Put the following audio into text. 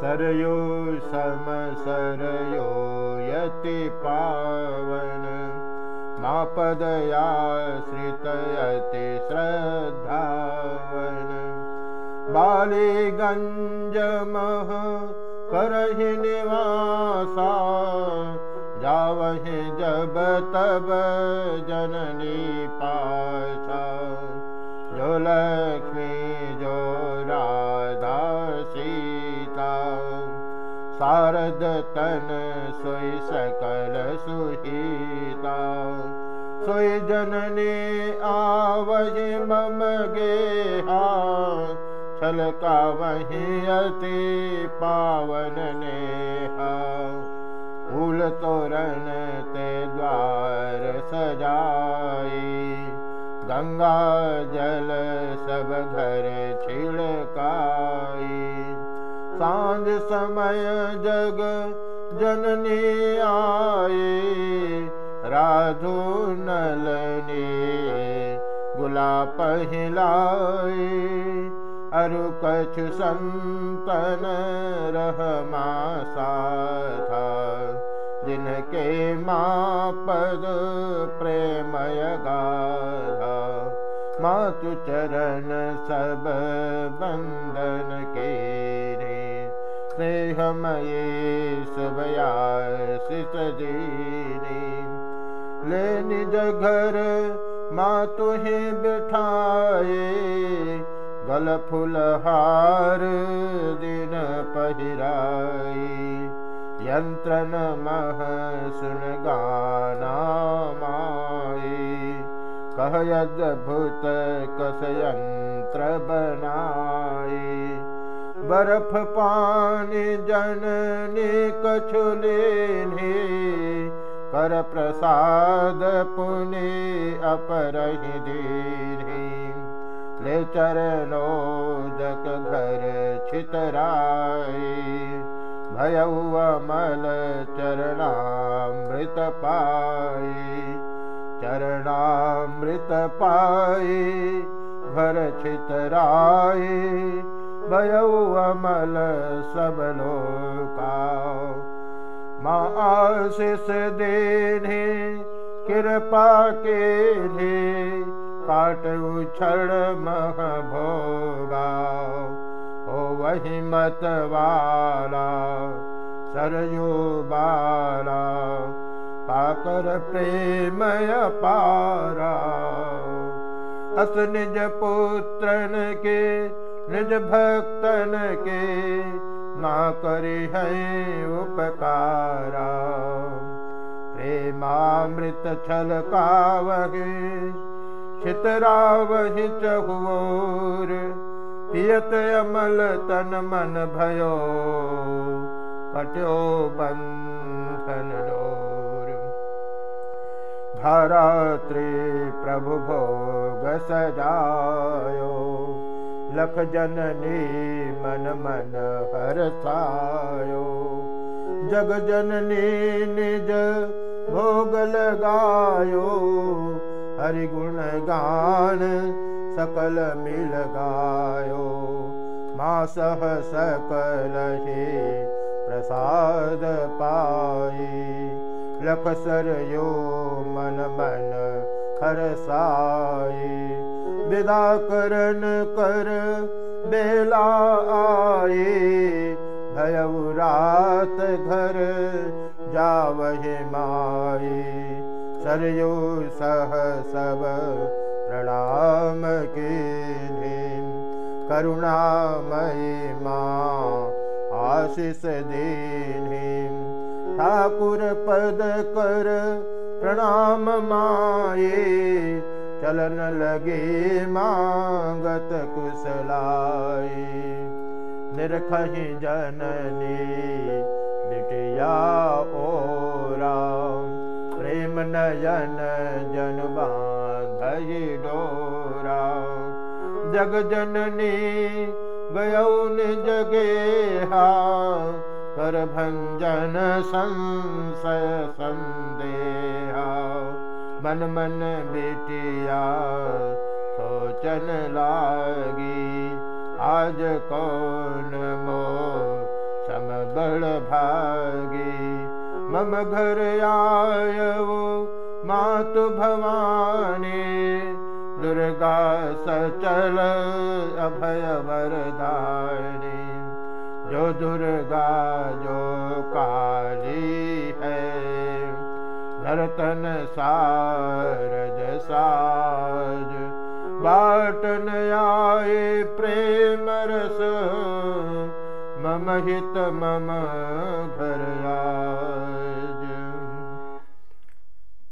सरयो सम सरयो यति पावन। मापदया श्रितयति श्रद्धावन बालिगञ्जमः करहि निवासा जावहि जब तब जननी पाशा जो लक्ष्मी जो शारद तन सोई सकल सुहीता। सोई जननी आवहि मम गेहा। छलका वही अति पावन नेहा। फूल तोरण ते द्वार सजाई। गंगा जल सब घर छिड़काई सांझ समय जग जननी आए राधु नलनी गुला पहिलाए अरु कछु संतन रहमा था जिनके माँ पद प्रेमय गाधा मातु चरण सब बंदन के स्नेहमये शुभया शिष ले मातु ही बिठाए गल फुलहार दिन पहिराई यन्त्रन मह सुन गाना माई कह यद्भुत कस यंत्र बनाई बर्फ पानी जननी कछुलेनी कर प्रसाद पुनि अपरहि दीनी ले चरणो जक घर छितराई भयउ अमल चरणामृत पाई। चरणामृत पाई घर छितराई भयउ अमल लोका माँ कृपा के लिए काट उछड़ मह भोगा ओ वही मत वाला सरयो बाला पाकर प्रेमय पारा अस निज पुत्रन के निज भक्तन के ना करे है उपकारा। प्रेमामृत छल कावगे चहुर पियत अमल तन मन भयो कट्यो बंधन डोर धरात्रि प्रभु भोग सजायो लख जननी मन मन हरसायो जग जननी निज भोग लगायो। हरि गुण गान सकल मिल गायो। माँ सह सकल हे प्रसाद सर यो मन मन हर साई विदा करन कर बेला आए भयउ रात घर जावहे माई सरयो सह सब प्रणाम के करुणामयी माँ आशीष दीनी ठाकुर पद कर प्रणाम माए चलन लगे मांगत कुशलाई। निरखही जननी बिटिया ओरा प्रेम नयन जन बाधि डोरा। जग जननी गयौन जगे हा कर भंजन संशय संदेहा मन मन बेटिया सोचन लागी। आज कौन मो गण भागी? मम घर आयवो मातु भवानी। दुर्गा सचल अभय वरदानी जो दुर्गा जो काली नर्तन सारद साज। बाटन आए प्रेम रस। मम हित मम आ